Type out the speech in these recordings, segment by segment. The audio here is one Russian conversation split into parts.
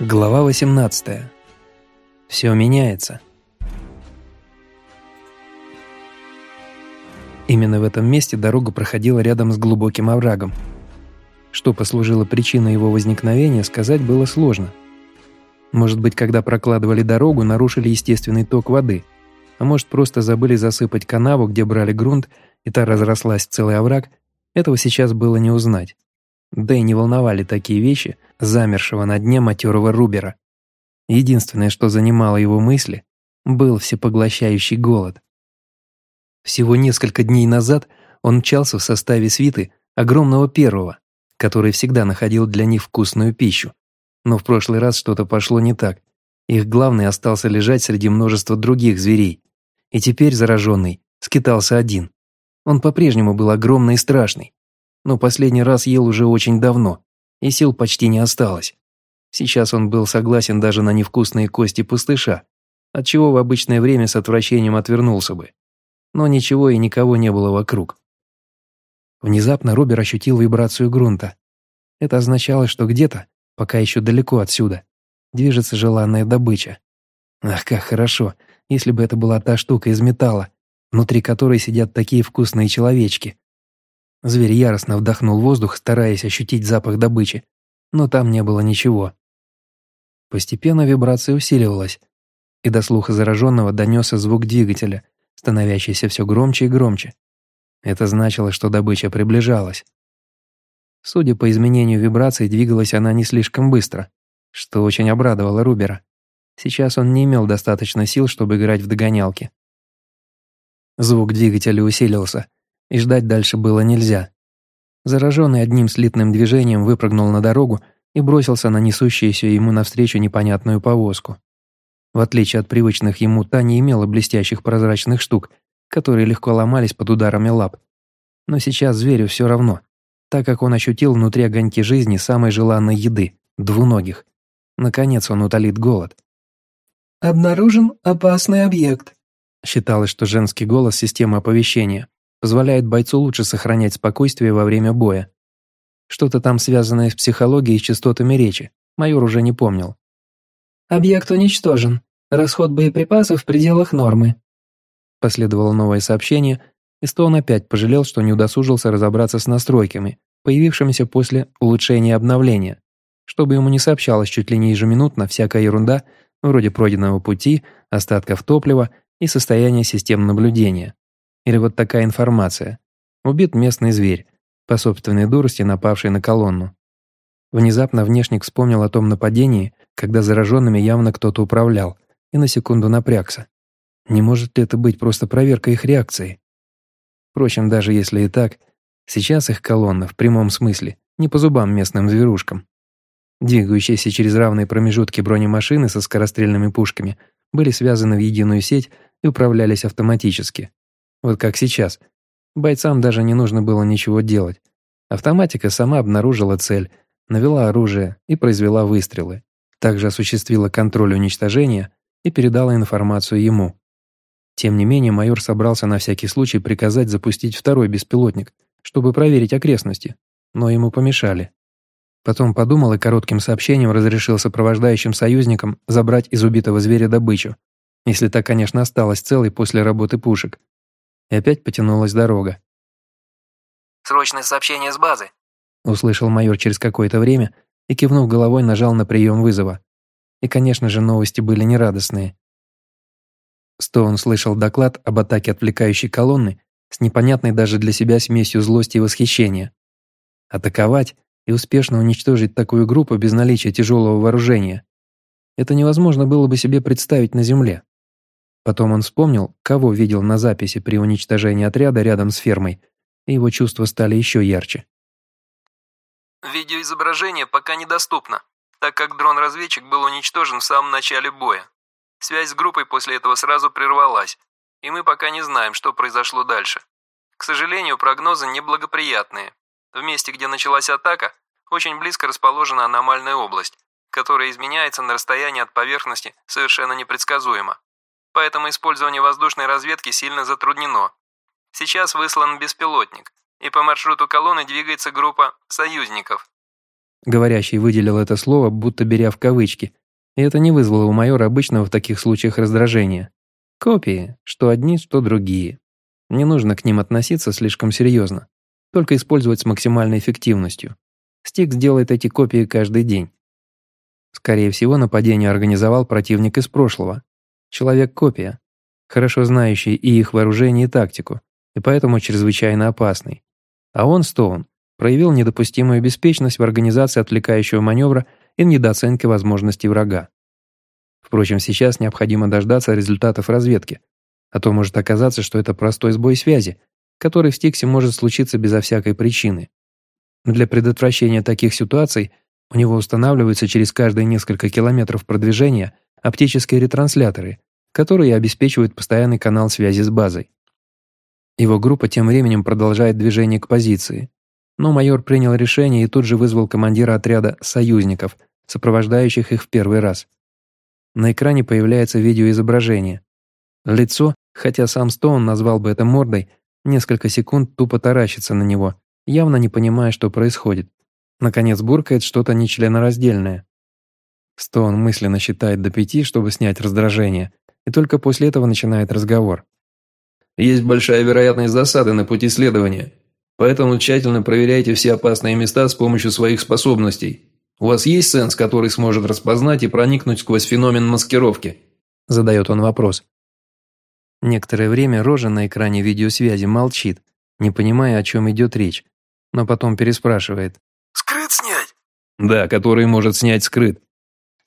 Глава 18. Все меняется. Именно в этом месте дорога проходила рядом с глубоким оврагом. Что послужило причиной его возникновения, сказать было сложно. Может быть, когда прокладывали дорогу, нарушили естественный ток воды, а может, просто забыли засыпать канаву, где брали грунт, и та разрослась в целый овраг, этого сейчас было не узнать. Да и не волновали такие вещи замершего на дне матерого Рубера. Единственное, что занимало его мысли, был всепоглощающий голод. Всего несколько дней назад он мчался в составе свиты огромного первого, который всегда находил для них вкусную пищу. Но в прошлый раз что-то пошло не так. Их главный остался лежать среди множества других зверей. И теперь зараженный скитался один. Он по-прежнему был огромный и страшный, но последний раз ел уже очень давно, и сил почти не осталось. Сейчас он был согласен даже на невкусные кости пустыша, отчего в обычное время с отвращением отвернулся бы. Но ничего и никого не было вокруг. Внезапно Робер ощутил вибрацию грунта. Это означало, что где-то, пока еще далеко отсюда, движется желанная добыча. Ах, как хорошо, если бы это была та штука из металла, внутри которой сидят такие вкусные человечки. Зверь яростно вдохнул воздух, стараясь ощутить запах добычи, но там не было ничего. Постепенно вибрация усиливалась, и до слуха зараженного донесся звук двигателя, становящийся все громче и громче. Это значило, что добыча приближалась. Судя по изменению вибрации, двигалась она не слишком быстро, что очень обрадовало Рубера. Сейчас он не имел достаточно сил, чтобы играть в догонялки. Звук двигателя усилился – и ждать дальше было нельзя. Зараженный одним слитным движением выпрыгнул на дорогу и бросился на несущуюся ему навстречу непонятную повозку. В отличие от привычных ему, та не имела блестящих прозрачных штук, которые легко ломались под ударами лап. Но сейчас зверю все равно, так как он ощутил внутри огоньки жизни самой желанной еды – двуногих. Наконец он утолит голод. «Обнаружен опасный объект», считалось, что женский голос системы оповещения позволяет бойцу лучше сохранять спокойствие во время боя. Что-то там связанное с психологией и частотами речи, майор уже не помнил. «Объект уничтожен. Расход боеприпасов в пределах нормы». Последовало новое сообщение, и Стоун опять пожалел, что не удосужился разобраться с настройками, появившимися после улучшения обновления, чтобы ему не сообщалось чуть ли не ежеминутно всякая ерунда, вроде пройденного пути, остатков топлива и состояния систем наблюдения. Или вот такая информация. Убит местный зверь, по собственной дурости напавший на колонну. Внезапно внешник вспомнил о том нападении, когда зараженными явно кто-то управлял, и на секунду напрягся. Не может ли это быть просто проверка их реакции? Впрочем, даже если и так, сейчас их колонна, в прямом смысле, не по зубам местным зверушкам. Двигающиеся через равные промежутки бронемашины со скорострельными пушками были связаны в единую сеть и управлялись автоматически. Вот как сейчас. Бойцам даже не нужно было ничего делать. Автоматика сама обнаружила цель, навела оружие и произвела выстрелы. Также осуществила контроль уничтожения и передала информацию ему. Тем не менее, майор собрался на всякий случай приказать запустить второй беспилотник, чтобы проверить окрестности, но ему помешали. Потом подумал и коротким сообщением разрешил сопровождающим союзникам забрать из убитого зверя добычу, если та, конечно, осталась целой после работы пушек и опять потянулась дорога. «Срочное сообщение с базы», — услышал майор через какое-то время и, кивнув головой, нажал на прием вызова. И, конечно же, новости были нерадостные. Стоун слышал доклад об атаке отвлекающей колонны с непонятной даже для себя смесью злости и восхищения. Атаковать и успешно уничтожить такую группу без наличия тяжелого вооружения – это невозможно было бы себе представить на Земле. Потом он вспомнил, кого видел на записи при уничтожении отряда рядом с фермой, и его чувства стали еще ярче. Видеоизображение пока недоступно, так как дрон-разведчик был уничтожен в самом начале боя. Связь с группой после этого сразу прервалась, и мы пока не знаем, что произошло дальше. К сожалению, прогнозы неблагоприятные. В месте, где началась атака, очень близко расположена аномальная область, которая изменяется на расстоянии от поверхности совершенно непредсказуемо поэтому использование воздушной разведки сильно затруднено. Сейчас выслан беспилотник, и по маршруту колонны двигается группа союзников. Говорящий выделил это слово, будто беря в кавычки, и это не вызвало у майора обычного в таких случаях раздражения. Копии, что одни, что другие. Не нужно к ним относиться слишком серьезно, только использовать с максимальной эффективностью. Стик сделает эти копии каждый день. Скорее всего, нападение организовал противник из прошлого. Человек-копия, хорошо знающий и их вооружение, и тактику, и поэтому чрезвычайно опасный. А он, Стоун, проявил недопустимую беспечность в организации отвлекающего маневра и недооценки возможностей врага. Впрочем, сейчас необходимо дождаться результатов разведки, а то может оказаться, что это простой сбой связи, который в Стиксе может случиться безо всякой причины. Для предотвращения таких ситуаций у него устанавливаются через каждые несколько километров продвижения оптические ретрансляторы, которые обеспечивают постоянный канал связи с базой. Его группа тем временем продолжает движение к позиции, но майор принял решение и тут же вызвал командира отряда «союзников», сопровождающих их в первый раз. На экране появляется видеоизображение. Лицо, хотя сам Стоун назвал бы это мордой, несколько секунд тупо таращится на него, явно не понимая, что происходит. Наконец буркает что-то нечленораздельное. Стоун мысленно считает до пяти, чтобы снять раздражение, и только после этого начинает разговор. «Есть большая вероятность засады на пути следования. Поэтому тщательно проверяйте все опасные места с помощью своих способностей. У вас есть сенс, который сможет распознать и проникнуть сквозь феномен маскировки?» Задает он вопрос. Некоторое время Рожа на экране видеосвязи молчит, не понимая, о чем идет речь, но потом переспрашивает. «Скрыт снять?» «Да, который может снять скрыт»,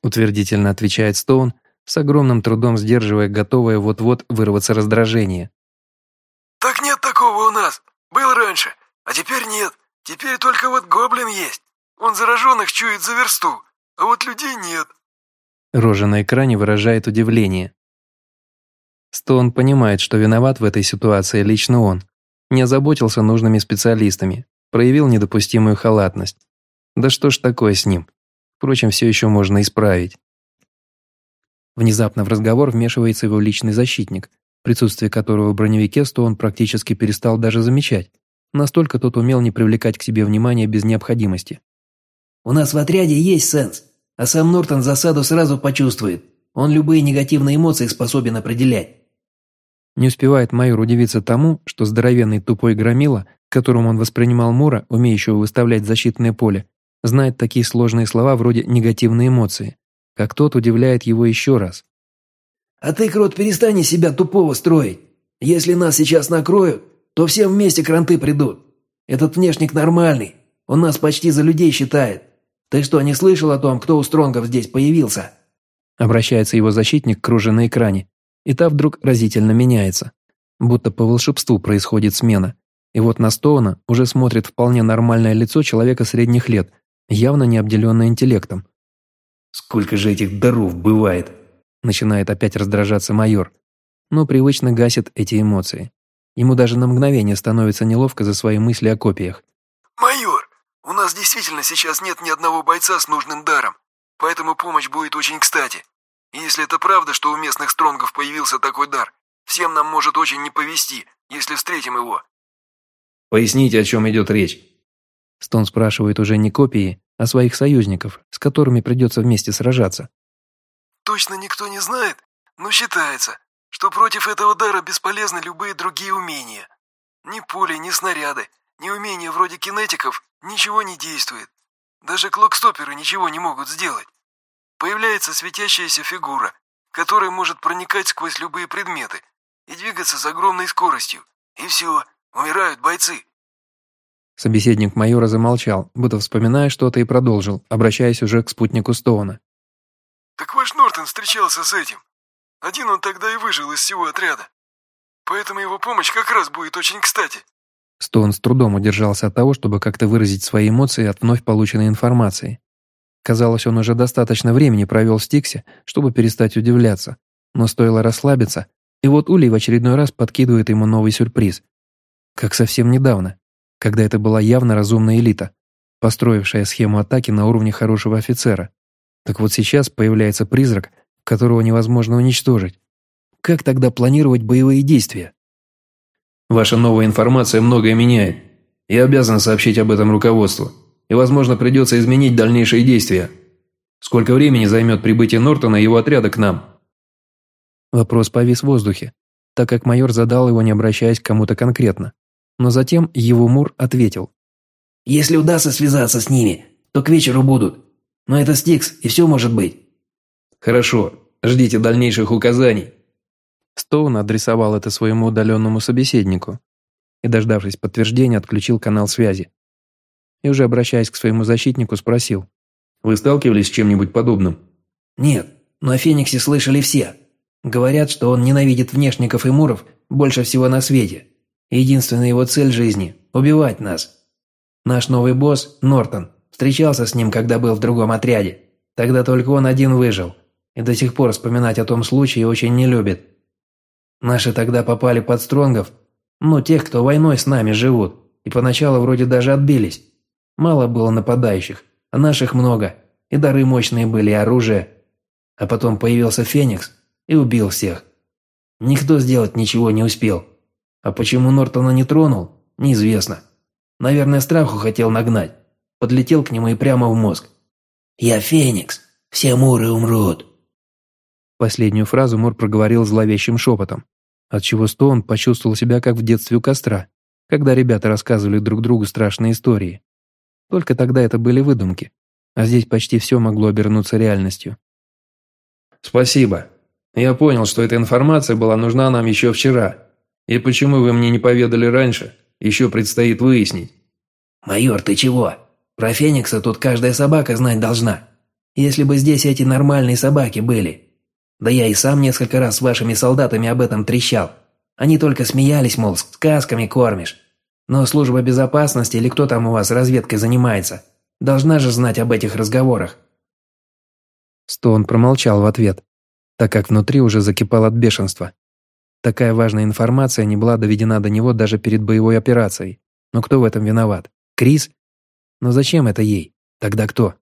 утвердительно отвечает Стоун, с огромным трудом сдерживая готовое вот-вот вырваться раздражение. «Так нет такого у нас. Был раньше. А теперь нет. Теперь только вот гоблин есть. Он зараженных чует за версту, а вот людей нет. Рожа на экране выражает удивление. Стоун понимает, что виноват в этой ситуации лично он. Не озаботился нужными специалистами, проявил недопустимую халатность. Да что ж такое с ним? Впрочем, все еще можно исправить. Внезапно в разговор вмешивается его личный защитник, присутствие которого в броневике Стоун практически перестал даже замечать. Настолько тот умел не привлекать к себе внимания без необходимости. «У нас в отряде есть сенс, а сам Нортон засаду сразу почувствует. Он любые негативные эмоции способен определять». Не успевает майор удивиться тому, что здоровенный тупой громила, которым он воспринимал Мура, умеющего выставлять защитное поле, знает такие сложные слова вроде «негативные эмоции», как тот удивляет его еще раз. «А ты, Крот, перестань из себя тупого строить. Если нас сейчас накроют, то все вместе кранты придут. Этот внешник нормальный, он нас почти за людей считает. Ты что, не слышал о том, кто у Стронгов здесь появился?» Обращается его защитник к круже на экране, и та вдруг разительно меняется. Будто по волшебству происходит смена. И вот на Стоуна уже смотрит вполне нормальное лицо человека средних лет, явно не обделенное интеллектом. «Сколько же этих даров бывает?» Начинает опять раздражаться майор, но привычно гасит эти эмоции. Ему даже на мгновение становится неловко за свои мысли о копиях. «Майор, у нас действительно сейчас нет ни одного бойца с нужным даром, поэтому помощь будет очень кстати. И если это правда, что у местных стронгов появился такой дар, всем нам может очень не повезти, если встретим его». «Поясните, о чем идет речь?» Стон спрашивает уже не копии, а своих союзников, с которыми придется вместе сражаться. «Точно никто не знает, но считается, что против этого дара бесполезны любые другие умения. Ни пули, ни снаряды, ни умения вроде кинетиков ничего не действует. Даже клокстоперы ничего не могут сделать. Появляется светящаяся фигура, которая может проникать сквозь любые предметы и двигаться с огромной скоростью. И все, умирают бойцы. Собеседник майора замолчал, будто вспоминая что-то и продолжил, обращаясь уже к спутнику Стоуна. «Так ваш Нортон встречался с этим. Один он тогда и выжил из всего отряда. Поэтому его помощь как раз будет очень кстати». Стоун с трудом удержался от того, чтобы как-то выразить свои эмоции от вновь полученной информации. Казалось, он уже достаточно времени провел в Стиксе, чтобы перестать удивляться. Но стоило расслабиться, и вот Улей в очередной раз подкидывает ему новый сюрприз. Как совсем недавно, когда это была явно разумная элита, построившая схему атаки на уровне хорошего офицера. Так вот сейчас появляется призрак – которого невозможно уничтожить. Как тогда планировать боевые действия? Ваша новая информация многое меняет. Я обязан сообщить об этом руководству. и, возможно, придется изменить дальнейшие действия. Сколько времени займет прибытие Нортона и его отряда к нам?» Вопрос повис в воздухе, так как майор задал его, не обращаясь к кому-то конкретно. Но затем его Мур ответил. «Если удастся связаться с ними, то к вечеру будут. Но это Стикс, и все может быть». «Хорошо, ждите дальнейших указаний». Стоун адресовал это своему удаленному собеседнику и, дождавшись подтверждения, отключил канал связи. И уже обращаясь к своему защитнику, спросил. «Вы сталкивались с чем-нибудь подобным?» «Нет, но о Фениксе слышали все. Говорят, что он ненавидит внешников и муров больше всего на свете. Единственная его цель жизни – убивать нас. Наш новый босс, Нортон, встречался с ним, когда был в другом отряде. Тогда только он один выжил. И до сих пор вспоминать о том случае очень не любит. Наши тогда попали под стронгов, ну, тех, кто войной с нами живут, и поначалу вроде даже отбились. Мало было нападающих, а наших много, и дары мощные были, и оружие. А потом появился Феникс и убил всех. Никто сделать ничего не успел. А почему Нортона не тронул, неизвестно. Наверное, страху хотел нагнать. Подлетел к нему и прямо в мозг. «Я Феникс, все муры умрут». Последнюю фразу Мур проговорил зловещим шепотом, отчего Стоун почувствовал себя как в детстве у костра, когда ребята рассказывали друг другу страшные истории. Только тогда это были выдумки, а здесь почти все могло обернуться реальностью. «Спасибо. Я понял, что эта информация была нужна нам еще вчера. И почему вы мне не поведали раньше, еще предстоит выяснить». «Майор, ты чего? Про Феникса тут каждая собака знать должна. Если бы здесь эти нормальные собаки были. Да я и сам несколько раз с вашими солдатами об этом трещал. Они только смеялись, мол, сказками кормишь. Но служба безопасности или кто там у вас разведкой занимается, должна же знать об этих разговорах». Стоун промолчал в ответ, так как внутри уже закипал от бешенства. Такая важная информация не была доведена до него даже перед боевой операцией. Но кто в этом виноват? Крис? Но зачем это ей? Тогда кто?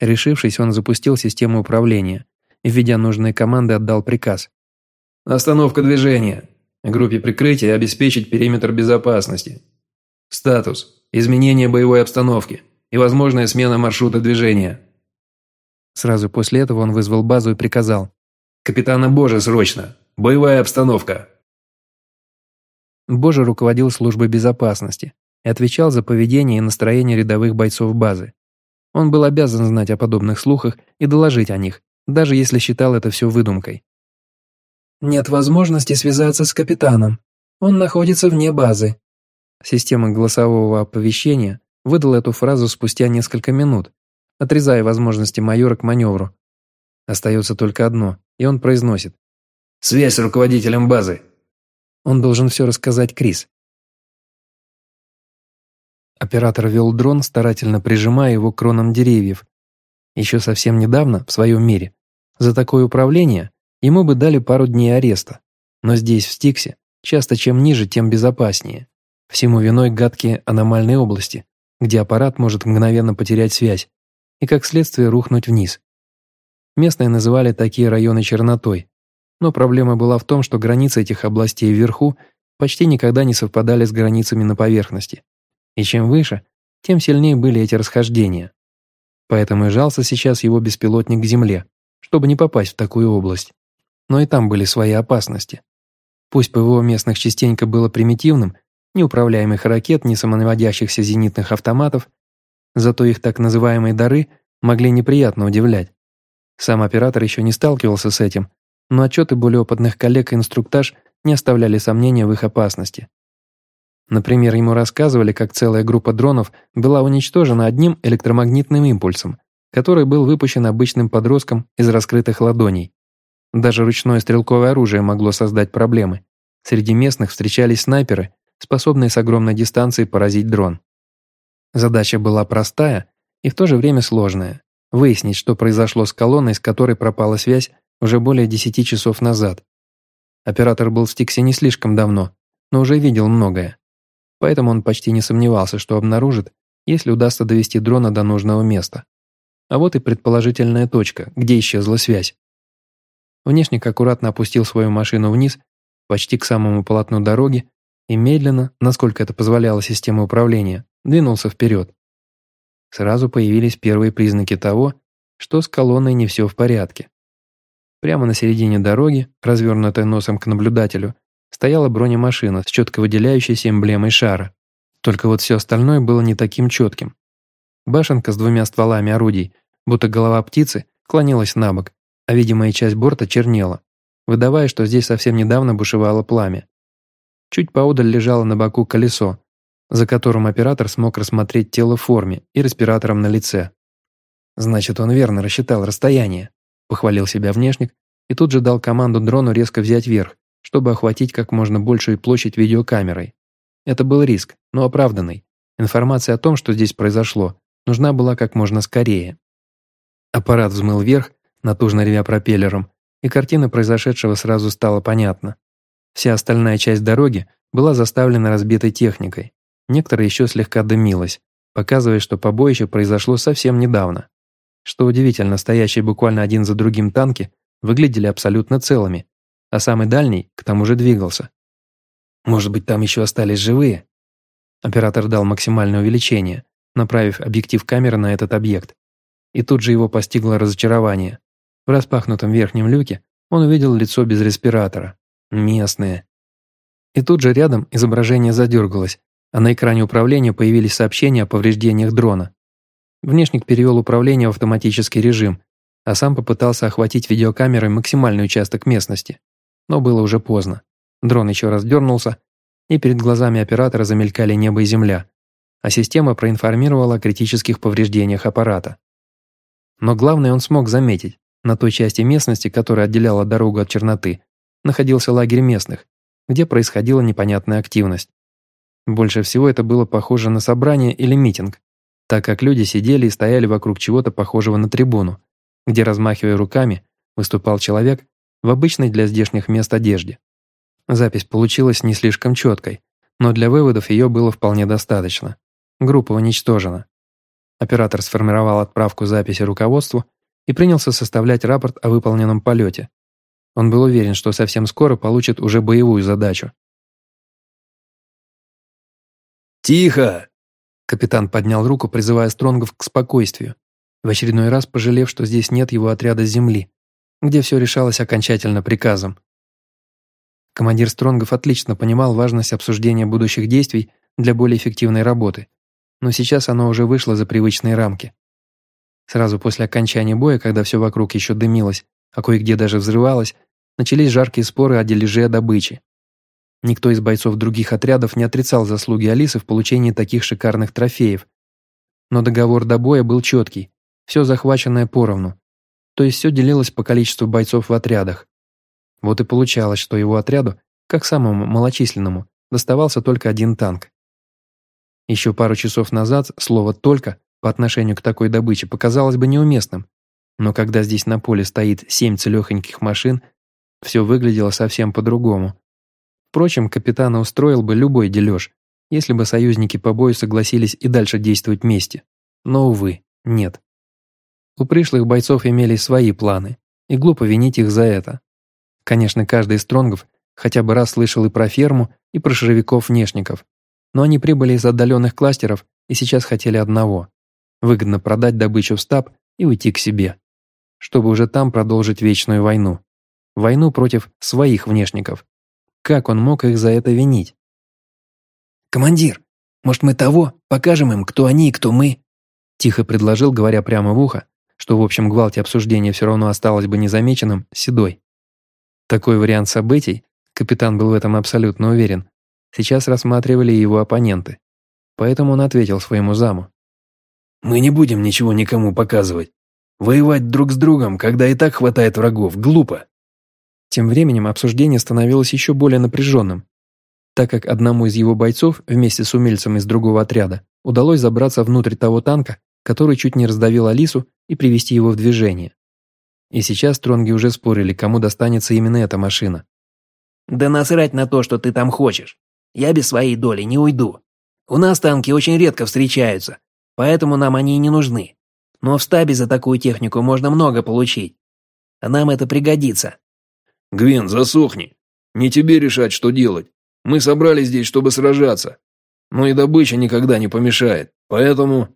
Решившись, он запустил систему управления и, введя нужные команды, отдал приказ. «Остановка движения. Группе прикрытия обеспечить периметр безопасности. Статус. Изменение боевой обстановки и возможная смена маршрута движения». Сразу после этого он вызвал базу и приказал. «Капитана Божа срочно! Боевая обстановка!» Божа руководил службой безопасности и отвечал за поведение и настроение рядовых бойцов базы. Он был обязан знать о подобных слухах и доложить о них, даже если считал это все выдумкой. «Нет возможности связаться с капитаном. Он находится вне базы». Система голосового оповещения выдала эту фразу спустя несколько минут, отрезая возможности майора к маневру. Остается только одно, и он произносит. «Связь с руководителем базы». Он должен все рассказать Крис. Оператор вел дрон, старательно прижимая его к кронам деревьев. Еще совсем недавно, в своем мире, за такое управление ему бы дали пару дней ареста. Но здесь, в Стиксе, часто чем ниже, тем безопаснее. Всему виной гадкие аномальные области, где аппарат может мгновенно потерять связь и, как следствие, рухнуть вниз. Местные называли такие районы чернотой, но проблема была в том, что границы этих областей вверху почти никогда не совпадали с границами на поверхности. И чем выше, тем сильнее были эти расхождения. Поэтому и жался сейчас его беспилотник к земле, чтобы не попасть в такую область. Но и там были свои опасности. Пусть ПВО местных частенько было примитивным, ни управляемых ракет, ни самонаводящихся зенитных автоматов, зато их так называемые дары могли неприятно удивлять. Сам оператор еще не сталкивался с этим, но отчеты более опытных коллег и инструктаж не оставляли сомнения в их опасности. Например, ему рассказывали, как целая группа дронов была уничтожена одним электромагнитным импульсом, который был выпущен обычным подростком из раскрытых ладоней. Даже ручное стрелковое оружие могло создать проблемы. Среди местных встречались снайперы, способные с огромной дистанции поразить дрон. Задача была простая и в то же время сложная – выяснить, что произошло с колонной, с которой пропала связь уже более 10 часов назад. Оператор был в Стиксе не слишком давно, но уже видел многое. Поэтому он почти не сомневался, что обнаружит, если удастся довести дрона до нужного места. А вот и предположительная точка, где исчезла связь. Внешник аккуратно опустил свою машину вниз, почти к самому полотну дороги, и медленно, насколько это позволяла система управления, двинулся вперед. сразу появились первые признаки того, что с колонной не все в порядке. Прямо на середине дороги, развернутой носом к наблюдателю, стояла бронемашина с четко выделяющейся эмблемой шара. Только вот все остальное было не таким четким. Башенка с двумя стволами орудий, будто голова птицы, клонилась на бок, а видимая часть борта чернела, выдавая, что здесь совсем недавно бушевало пламя. Чуть поодаль лежало на боку колесо, за которым оператор смог рассмотреть тело в форме и респиратором на лице. Значит, он верно рассчитал расстояние, похвалил себя внешник и тут же дал команду дрону резко взять верх, чтобы охватить как можно большую площадь видеокамерой. Это был риск, но оправданный. Информация о том, что здесь произошло, нужна была как можно скорее. Аппарат взмыл вверх, натужно ревя пропеллером, и картина произошедшего сразу стала понятна. Вся остальная часть дороги была заставлена разбитой техникой. Некоторые еще слегка дымилась, показывая, что побоище произошло совсем недавно. Что удивительно, стоящие буквально один за другим танки выглядели абсолютно целыми, а самый дальний к тому же двигался. Может быть, там еще остались живые? Оператор дал максимальное увеличение, направив объектив камеры на этот объект. И тут же его постигло разочарование. В распахнутом верхнем люке он увидел лицо без респиратора. Местные. И тут же рядом изображение задергалось, а на экране управления появились сообщения о повреждениях дрона. Внешник перевел управление в автоматический режим, а сам попытался охватить видеокамерой максимальный участок местности. Но было уже поздно. Дрон еще раз дернулся, и перед глазами оператора замелькали небо и земля, а система проинформировала о критических повреждениях аппарата. Но главное он смог заметить, на той части местности, которая отделяла дорогу от черноты, находился лагерь местных, где происходила непонятная активность. Больше всего это было похоже на собрание или митинг, так как люди сидели и стояли вокруг чего-то похожего на трибуну, где, размахивая руками, выступал человек в обычной для здешних мест одежде. Запись получилась не слишком четкой, но для выводов ее было вполне достаточно. Группа уничтожена. Оператор сформировал отправку записи руководству и принялся составлять рапорт о выполненном полете. Он был уверен, что совсем скоро получит уже боевую задачу. «Тихо!» Капитан поднял руку, призывая Стронгов к спокойствию, в очередной раз пожалев, что здесь нет его отряда земли, где все решалось окончательно приказом. Командир Стронгов отлично понимал важность обсуждения будущих действий для более эффективной работы, но сейчас оно уже вышло за привычные рамки. Сразу после окончания боя, когда все вокруг еще дымилось, а кое-где даже взрывалось, начались жаркие споры о дележе добычи. Никто из бойцов других отрядов не отрицал заслуги Алисы в получении таких шикарных трофеев. Но договор до боя был четкий, все захваченное поровну. То есть все делилось по количеству бойцов в отрядах. Вот и получалось, что его отряду, как самому малочисленному, доставался только один танк. Еще пару часов назад слово «только» по отношению к такой добыче показалось бы неуместным, но когда здесь на поле стоит семь целехоньких машин, все выглядело совсем по-другому. Впрочем, капитана устроил бы любой дележ, если бы союзники по бою согласились и дальше действовать вместе. Но, увы, нет. У пришлых бойцов имелись свои планы, и глупо винить их за это. Конечно, каждый из стронгов хотя бы раз слышал и про ферму, и про шаровиков-внешников, но они прибыли из отдаленных кластеров и сейчас хотели одного – выгодно продать добычу в стаб и уйти к себе, чтобы уже там продолжить вечную войну. Войну против своих внешников. Как он мог их за это винить? «Командир, может мы того, покажем им, кто они и кто мы?» Тихо предложил, говоря прямо в ухо, что в общем гвалте обсуждения все равно осталось бы незамеченным, Седой. Такой вариант событий, капитан был в этом абсолютно уверен, сейчас рассматривали его оппоненты. Поэтому он ответил своему заму. «Мы не будем ничего никому показывать. Воевать друг с другом, когда и так хватает врагов, глупо». Тем временем обсуждение становилось еще более напряженным, так как одному из его бойцов вместе с умельцем из другого отряда удалось забраться внутрь того танка, который чуть не раздавил Алису и привести его в движение. И сейчас Стронги уже спорили, кому достанется именно эта машина. «Да насрать на то, что ты там хочешь. Я без своей доли не уйду. У нас танки очень редко встречаются, поэтому нам они и не нужны. Но в стабе за такую технику можно много получить. А нам это пригодится». «Гвин, засохни. Не тебе решать, что делать. Мы собрались здесь, чтобы сражаться. Но и добыча никогда не помешает. Поэтому...»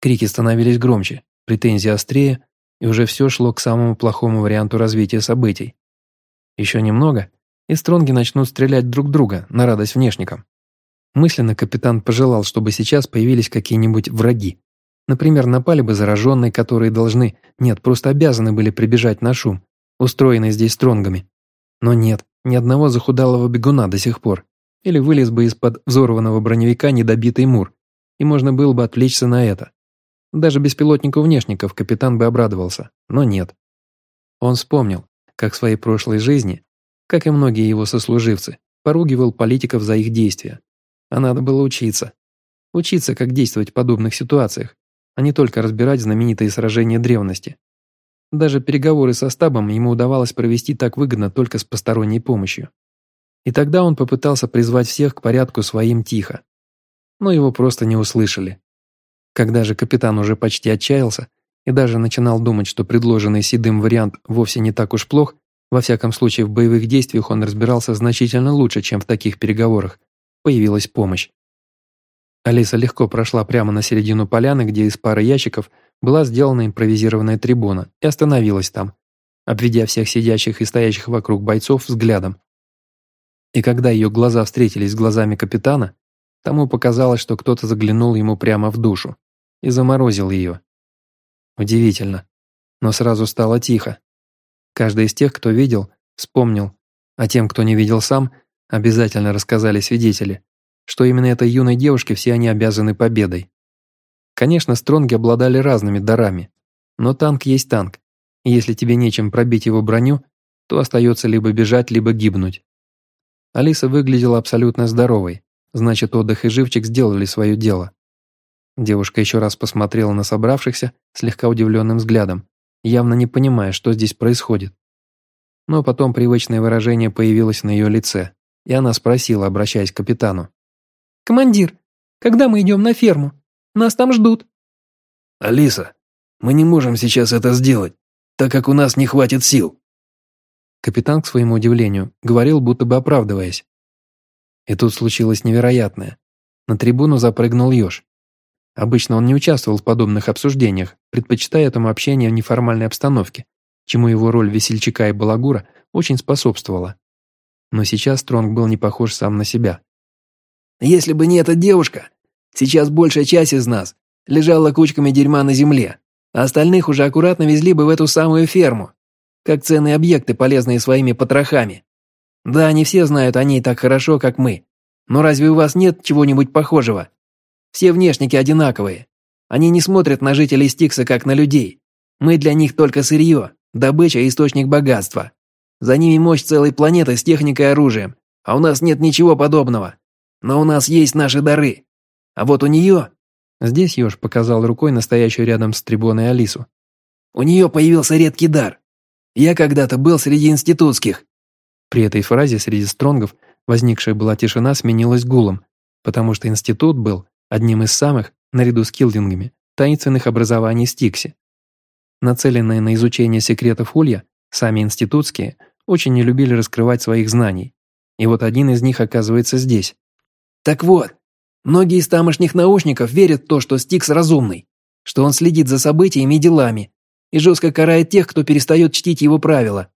Крики становились громче, претензии острее, и уже все шло к самому плохому варианту развития событий. Еще немного, и стронги начнут стрелять друг друга на радость внешникам. Мысленно капитан пожелал, чтобы сейчас появились какие-нибудь враги. Например, напали бы зараженные, которые должны, нет, просто обязаны были прибежать на шум, устроенный здесь стронгами. Но нет, ни одного захудалого бегуна до сих пор. Или вылез бы из-под взорванного броневика недобитый мур, и можно было бы отвлечься на это. Даже беспилотников-внешников капитан бы обрадовался, но нет. Он вспомнил, как в своей прошлой жизни, как и многие его сослуживцы, поругивал политиков за их действия. А надо было учиться. Учиться, как действовать в подобных ситуациях, а не только разбирать знаменитые сражения древности. Даже переговоры со стабом ему удавалось провести так выгодно только с посторонней помощью. И тогда он попытался призвать всех к порядку своим тихо. Но его просто не услышали. Когда же капитан уже почти отчаялся и даже начинал думать, что предложенный Седым вариант вовсе не так уж плох, во всяком случае в боевых действиях он разбирался значительно лучше, чем в таких переговорах, появилась помощь. Алиса легко прошла прямо на середину поляны, где из пары ящиков была сделана импровизированная трибуна, и остановилась там, обведя всех сидящих и стоящих вокруг бойцов взглядом. И когда ее глаза встретились с глазами капитана, тому показалось, что кто-то заглянул ему прямо в душу и заморозил ее. Удивительно. Но сразу стало тихо. Каждый из тех, кто видел, вспомнил, а тем, кто не видел сам, обязательно рассказали свидетели, что именно этой юной девушке все они обязаны победой. Конечно, стронги обладали разными дарами, но танк есть танк, и если тебе нечем пробить его броню, то остается либо бежать, либо гибнуть. Алиса выглядела абсолютно здоровой, значит, отдых и живчик сделали свое дело. Девушка еще раз посмотрела на собравшихся слегка удивленным взглядом, явно не понимая, что здесь происходит. Но потом привычное выражение появилось на ее лице, и она спросила, обращаясь к капитану. «Командир, когда мы идем на ферму? Нас там ждут». «Алиса, мы не можем сейчас это сделать, так как у нас не хватит сил». Капитан, к своему удивлению, говорил, будто бы оправдываясь. И тут случилось невероятное. На трибуну запрыгнул еж. Обычно он не участвовал в подобных обсуждениях, предпочитая этому общение в неформальной обстановке, чему его роль весельчака и балагура очень способствовала. Но сейчас Стронг был не похож сам на себя. «Если бы не эта девушка, сейчас большая часть из нас лежала кучками дерьма на земле, а остальных уже аккуратно везли бы в эту самую ферму, как ценные объекты, полезные своими потрохами. Да, не все знают о ней так хорошо, как мы, но разве у вас нет чего-нибудь похожего?» Все внешники одинаковые. Они не смотрят на жителей Стикса как на людей. Мы для них только сырье, добыча и источник богатства. За ними мощь целой планеты с техникой и оружием, а у нас нет ничего подобного. Но у нас есть наши дары. А вот у нее...» Здесь Ёж показал рукой настоящую рядом с трибуной Алису. «У нее появился редкий дар. Я когда-то был среди институтских». При этой фразе среди стронгов возникшая была тишина сменилась гулом, потому что институт был одним из самых, наряду с килдингами, таинственных образований Стикси. Нацеленные на изучение секретов Улья, сами институтские очень не любили раскрывать своих знаний. И вот один из них оказывается здесь. Так вот, многие из тамошних наушников верят в то, что Стикс разумный, что он следит за событиями и делами, и жестко карает тех, кто перестает чтить его правила.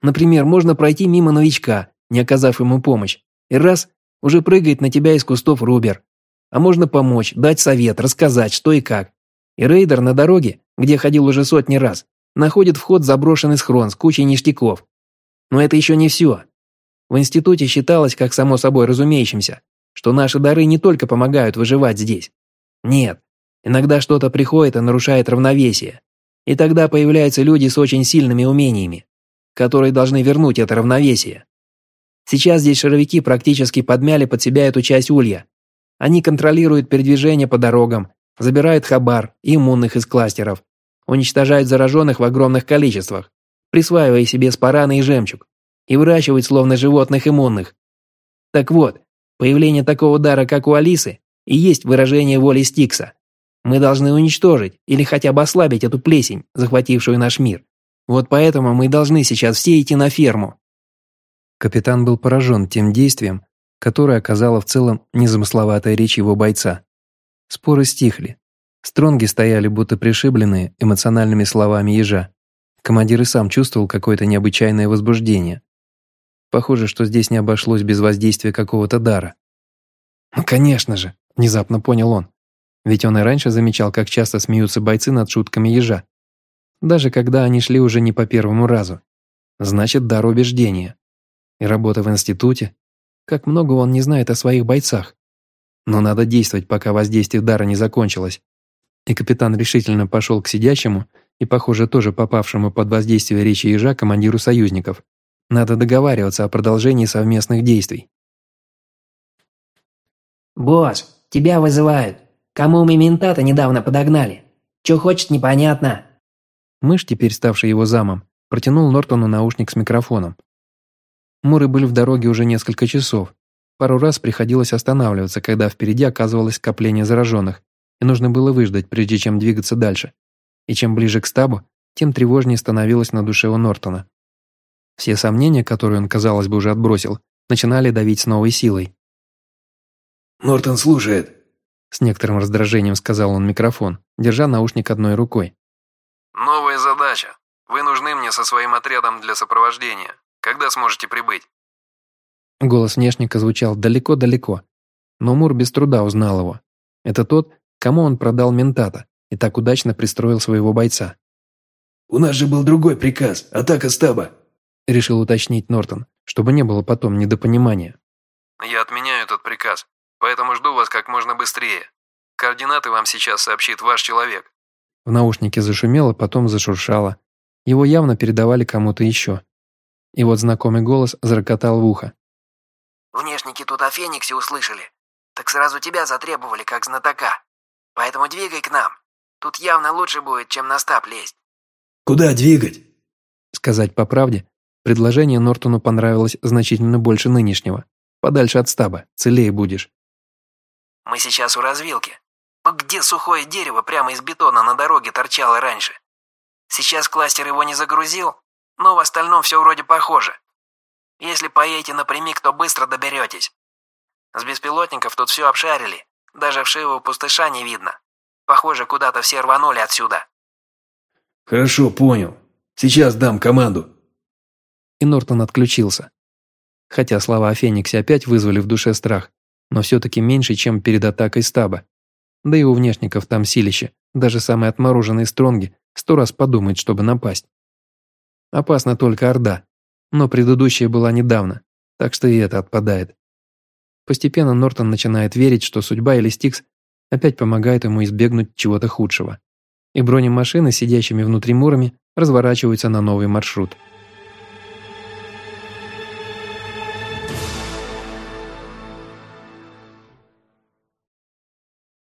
Например, можно пройти мимо новичка, не оказав ему помощь, и раз, уже прыгает на тебя из кустов Рубер. А можно помочь, дать совет, рассказать, что и как. И рейдер на дороге, где ходил уже сотни раз, находит вход заброшенный схрон с кучей ништяков. Но это еще не все. В институте считалось, как само собой разумеющимся, что наши дары не только помогают выживать здесь. Нет, иногда что-то приходит и нарушает равновесие. И тогда появляются люди с очень сильными умениями, которые должны вернуть это равновесие. Сейчас здесь шаровики практически подмяли под себя эту часть улья, они контролируют передвижение по дорогам, забирают хабар и иммунных из кластеров, уничтожают зараженных в огромных количествах, присваивая себе спараны и жемчуг, и выращивают словно животных иммунных. Так вот, появление такого дара, как у Алисы, и есть выражение воли Стикса. Мы должны уничтожить или хотя бы ослабить эту плесень, захватившую наш мир. Вот поэтому мы должны сейчас все идти на ферму. Капитан был поражен тем действием, которое оказала в целом незамысловатая речь его бойца. Споры стихли. Стронги стояли будто пришибленные эмоциональными словами ежа. Командир и сам чувствовал какое-то необычайное возбуждение. Похоже, что здесь не обошлось без воздействия какого-то дара. «Ну, конечно же», – внезапно понял он. Ведь он и раньше замечал, как часто смеются бойцы над шутками ежа. Даже когда они шли уже не по первому разу. Значит, дар убеждения. И работа в институте. Как много он не знает о своих бойцах. Но надо действовать, пока воздействие дара не закончилось. И капитан решительно пошел к сидящему и, похоже, тоже попавшему под воздействие речи ежа командиру союзников. Надо договариваться о продолжении совместных действий. «Босс, тебя вызывают. Кому мы ментата недавно подогнали? Че хочет, непонятно». Мышь, теперь ставший его замом, протянул Нортону наушник с микрофоном. Муры были в дороге уже несколько часов. Пару раз приходилось останавливаться, когда впереди оказывалось скопление зараженных, и нужно было выждать, прежде чем двигаться дальше. И чем ближе к стабу, тем тревожнее становилось на душе у Нортона. Все сомнения, которые он, казалось бы, уже отбросил, начинали давить с новой силой. «Нортон слушает», — с некоторым раздражением сказал он микрофон, держа наушник одной рукой. «Новая задача. Вы нужны мне со своим отрядом для сопровождения. Когда сможете прибыть?» Голос внешника звучал далеко-далеко, но Мур без труда узнал его. Это тот, кому он продал ментата и так удачно пристроил своего бойца. «У нас же был другой приказ – атака стаба решил уточнить Нортон, чтобы не было потом недопонимания. «Я отменяю этот приказ, поэтому жду вас как можно быстрее. Координаты вам сейчас сообщит ваш человек». В наушнике зашумело, потом зашуршало. Его явно передавали кому-то еще. И вот знакомый голос зарокотал в ухо. «Внешники тут о Фениксе услышали. Так сразу тебя затребовали, как знатока. Поэтому двигай к нам. Тут явно лучше будет, чем на стаб лезть». «Куда двигать?» Сказать по правде, Предложение Нортону понравилось значительно больше нынешнего. Подальше от стаба, целее будешь. «Мы сейчас у развилки. Где сухое дерево прямо из бетона на дороге торчало раньше? Сейчас кластер его не загрузил, но в остальном все вроде похоже. Если поедете напрямик, то быстро доберетесь. С беспилотников тут все обшарили, даже вшивого пустыша не видно. Похоже, куда-то все рванули отсюда». «Хорошо, понял. Сейчас дам команду», и Нортон отключился. Хотя слова о Фениксе опять вызвали в душе страх, но все-таки меньше, чем перед атакой стаба. Да и у внешников там силище, даже самые отмороженные стронги сто раз подумают, чтобы напасть. Опасна только Орда, но предыдущая была недавно, так что и это отпадает. Постепенно Нортон начинает верить, что судьба или Стикс опять помогает ему избегнуть чего-то худшего. И бронемашины, сидящими внутри мурами, разворачиваются на новый маршрут –